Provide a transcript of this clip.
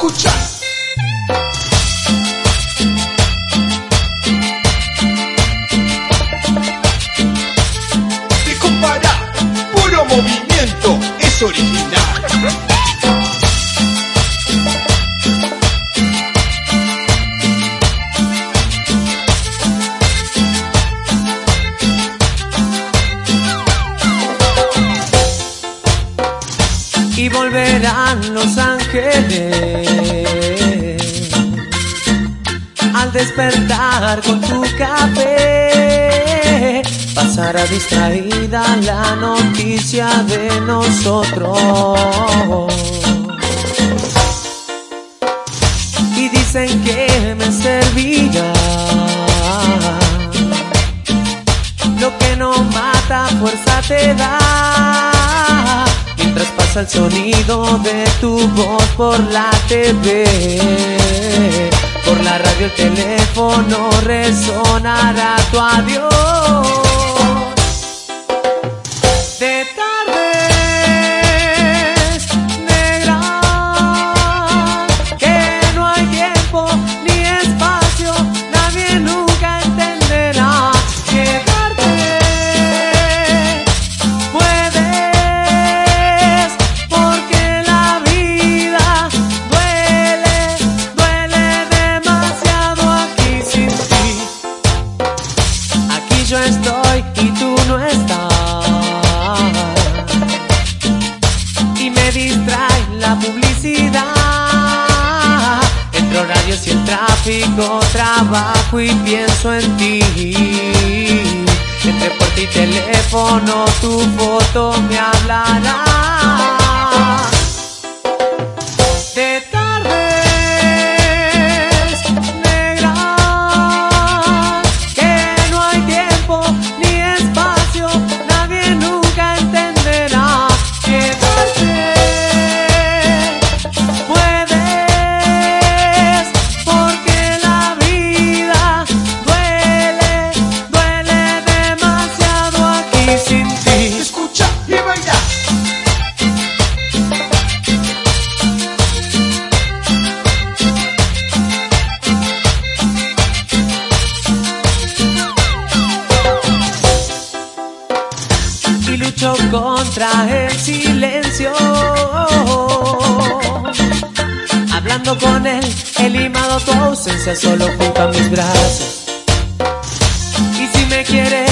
Escucha. Te compara, puro movimiento, es original. y volverán los ángeles al despertar con tu café pasará distraída la noticia de nosotros. Y dicen que me servirá. Lo que no mata fuerza te da pasa el sonido de tu voz por la TV. Por la radio el teléfono resonará tu adiós. La publicidad. Entre horarios y el tráfico trabajo y pienso en ti. Entre puerta y teléfono tu foto me hablará. De lucho contra el silencio. Hablando con él, he limado tu ausencia solo junto a mis brazos. Y si me quieres,